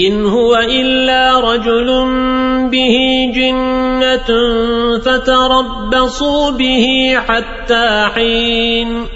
إن هو إلا رجل به جنة فتربصوا به حتى حين